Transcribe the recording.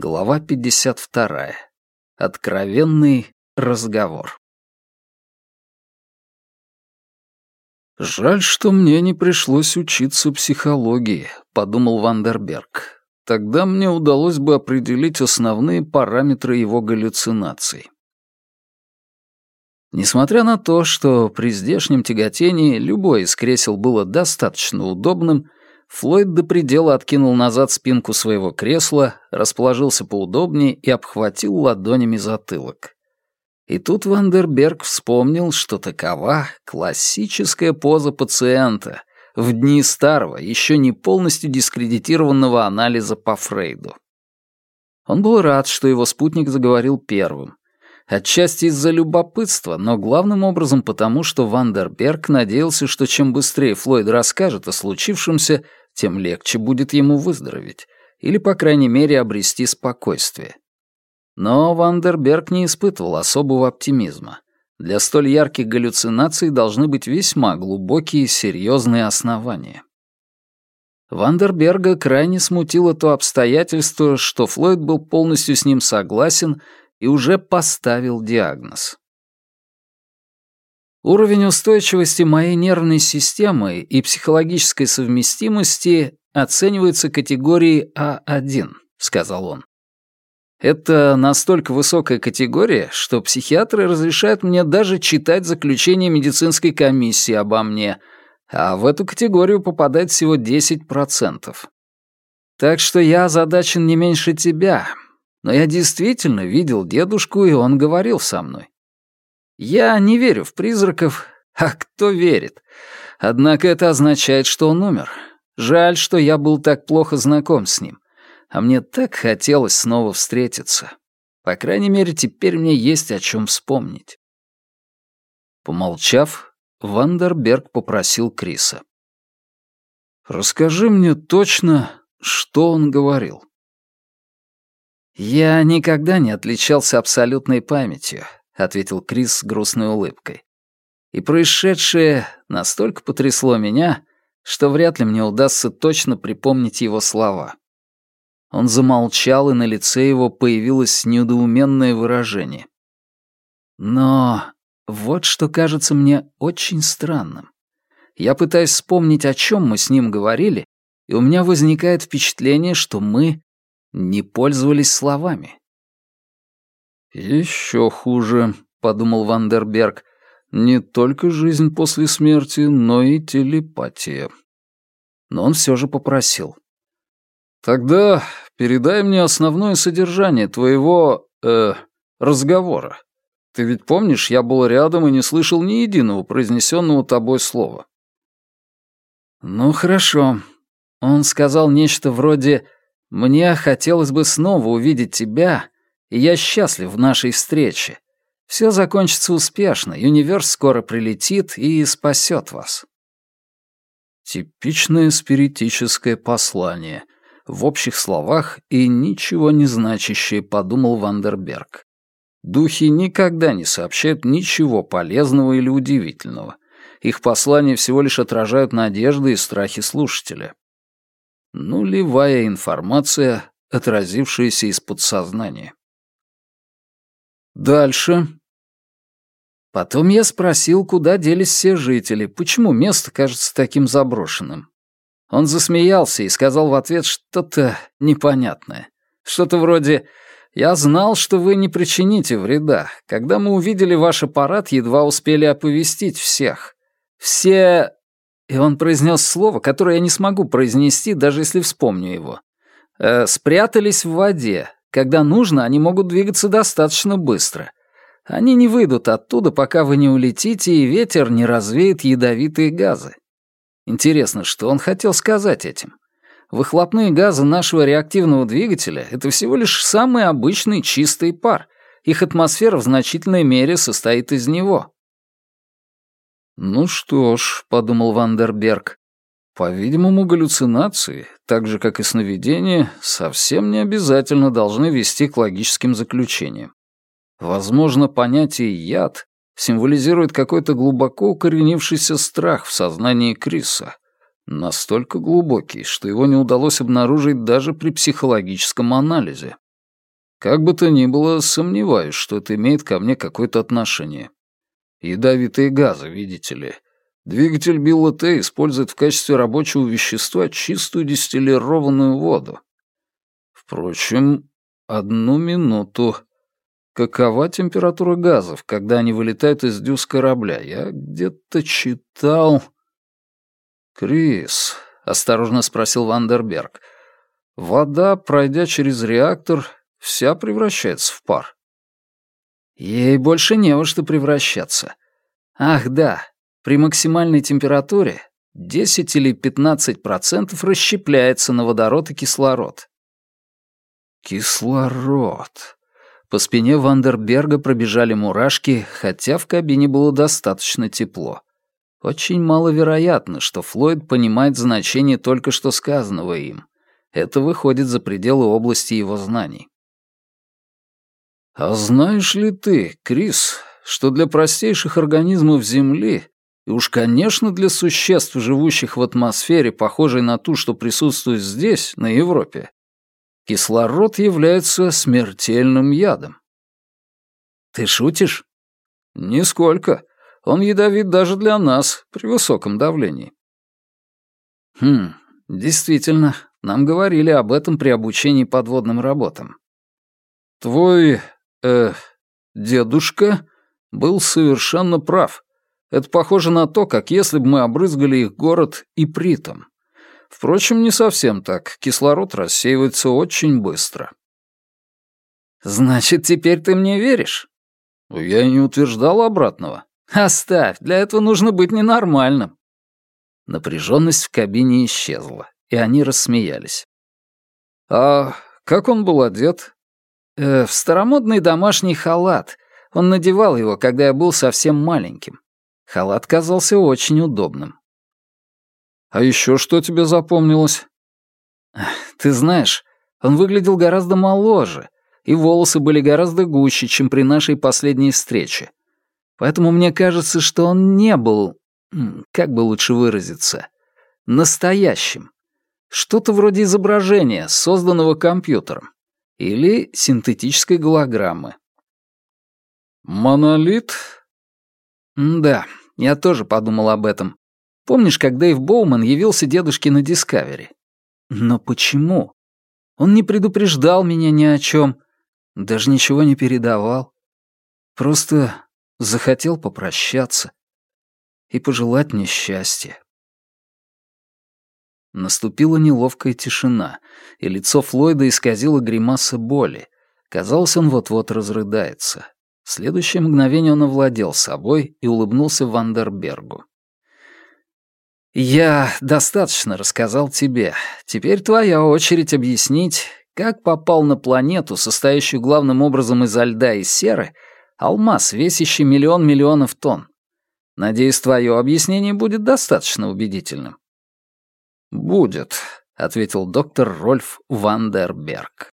Глава 52. Откровенный разговор. «Жаль, что мне не пришлось учиться психологии», — подумал Вандерберг. «Тогда мне удалось бы определить основные параметры его галлюцинаций». Несмотря на то, что при здешнем тяготении любое из кресел было достаточно удобным, Флойд до предела откинул назад спинку своего кресла, расположился поудобнее и обхватил ладонями затылок. И тут Вандерберг вспомнил, что такова классическая поза пациента в дни старого, еще не полностью дискредитированного анализа по Фрейду. Он был рад, что его спутник заговорил первым. Отчасти из-за любопытства, но главным образом потому, что Вандерберг надеялся, что чем быстрее Флойд расскажет о случившемся, тем легче будет ему выздороветь, или, по крайней мере, обрести спокойствие. Но Вандерберг не испытывал особого оптимизма. Для столь ярких галлюцинаций должны быть весьма глубокие и серьезные основания. Вандерберга крайне смутило то обстоятельство, что Флойд был полностью с ним согласен и уже поставил диагноз. Уровень устойчивости моей нервной системы и психологической совместимости оценивается категорией А1, сказал он. Это настолько высокая категория, что психиатры разрешают мне даже читать заключение медицинской комиссии обо мне, а в эту категорию попадает всего 10%. Так что я озадачен не меньше тебя, но я действительно видел дедушку, и он говорил со мной. Я не верю в призраков, а кто верит? Однако это означает, что он умер. Жаль, что я был так плохо знаком с ним. А мне так хотелось снова встретиться. По крайней мере, теперь мне есть о чем вспомнить. Помолчав, Вандерберг попросил Криса. «Расскажи мне точно, что он говорил». Я никогда не отличался абсолютной памятью, ответил Крис с грустной улыбкой. И происшедшее настолько потрясло меня, что вряд ли мне удастся точно припомнить его слова. Он замолчал, и на лице его появилось недоуменное выражение. Но вот что кажется мне очень странным. Я пытаюсь вспомнить, о чем мы с ним говорили, и у меня возникает впечатление, что мы не пользовались словами. «Еще хуже», — подумал Вандерберг, — «не только жизнь после смерти, но и телепатия». Но он все же попросил. «Тогда передай мне основное содержание твоего, э, разговора. Ты ведь помнишь, я был рядом и не слышал ни единого произнесенного тобой слова». «Ну, хорошо». Он сказал нечто вроде мне хотелось бы снова увидеть тебя, и я счастлив в нашей встрече. Все закончится успешно, Юниверс скоро прилетит и спасет вас». Типичное спиритическое послание. В общих словах и ничего не значащее, подумал Вандерберг. Духи никогда не сообщают ничего полезного или удивительного. Их послания всего лишь отражают надежды и страхи слушателя нулевая информация, отразившаяся из подсознания. Дальше. Потом я спросил, куда делись все жители, почему место кажется таким заброшенным. Он засмеялся и сказал в ответ что-то непонятное. Что-то вроде «Я знал, что вы не причините вреда. Когда мы увидели ваш аппарат, едва успели оповестить всех. Все и он произнес слово, которое я не смогу произнести, даже если вспомню его. Э, «Спрятались в воде. Когда нужно, они могут двигаться достаточно быстро. Они не выйдут оттуда, пока вы не улетите, и ветер не развеет ядовитые газы». Интересно, что он хотел сказать этим? Выхлопные газы нашего реактивного двигателя — это всего лишь самый обычный чистый пар. Их атмосфера в значительной мере состоит из него. «Ну что ж», — подумал Вандерберг, — «по-видимому, галлюцинации, так же, как и сновидения, совсем не обязательно должны вести к логическим заключениям. Возможно, понятие «яд» символизирует какой-то глубоко укоренившийся страх в сознании Криса, настолько глубокий, что его не удалось обнаружить даже при психологическом анализе. Как бы то ни было, сомневаюсь, что это имеет ко мне какое-то отношение. Ядовитые газы, видите ли. Двигатель Билла Т использует в качестве рабочего вещества чистую дистиллированную воду. Впрочем, одну минуту. Какова температура газов, когда они вылетают из дюз корабля? Я где-то читал... «Крис», — осторожно спросил Вандерберг, — «вода, пройдя через реактор, вся превращается в пар». Ей больше не во что превращаться. Ах, да, при максимальной температуре 10 или 15% расщепляется на водород и кислород. Кислород. По спине Вандерберга пробежали мурашки, хотя в кабине было достаточно тепло. Очень маловероятно, что Флойд понимает значение только что сказанного им. Это выходит за пределы области его знаний. «А знаешь ли ты, Крис, что для простейших организмов Земли, и уж, конечно, для существ, живущих в атмосфере, похожей на ту, что присутствует здесь, на Европе, кислород является смертельным ядом?» «Ты шутишь?» «Нисколько. Он ядовит даже для нас, при высоком давлении. Хм, действительно, нам говорили об этом при обучении подводным работам. Твой, э, дедушка был совершенно прав. Это похоже на то, как если бы мы обрызгали их город ипритом. Впрочем, не совсем так. Кислород рассеивается очень быстро. Значит, теперь ты мне веришь? Я и не утверждал обратного. «Оставь, для этого нужно быть ненормальным». Напряженность в кабине исчезла, и они рассмеялись. «А как он был одет?» Э, «В старомодный домашний халат. Он надевал его, когда я был совсем маленьким. Халат казался очень удобным». «А еще что тебе запомнилось?» «Ты знаешь, он выглядел гораздо моложе, и волосы были гораздо гуще, чем при нашей последней встрече. Поэтому мне кажется, что он не был, как бы лучше выразиться, настоящим. Что-то вроде изображения, созданного компьютером. Или синтетической голограммы. «Монолит?» «Да, я тоже подумал об этом. Помнишь, как Дэйв Боуман явился дедушке на Дискавери? Но почему? Он не предупреждал меня ни о чем, даже ничего не передавал. Просто захотел попрощаться и пожелать мне счастья. Наступила неловкая тишина, и лицо Флойда исказило гримаса боли. Казалось, он вот-вот разрыдается. В следующее мгновение он овладел собой и улыбнулся Вандербергу. «Я достаточно рассказал тебе. Теперь твоя очередь объяснить, как попал на планету, состоящую главным образом из льда и серы, Алмаз, весящий миллион миллионов тонн. Надеюсь, твое объяснение будет достаточно убедительным». «Будет», — ответил доктор Рольф Вандерберг.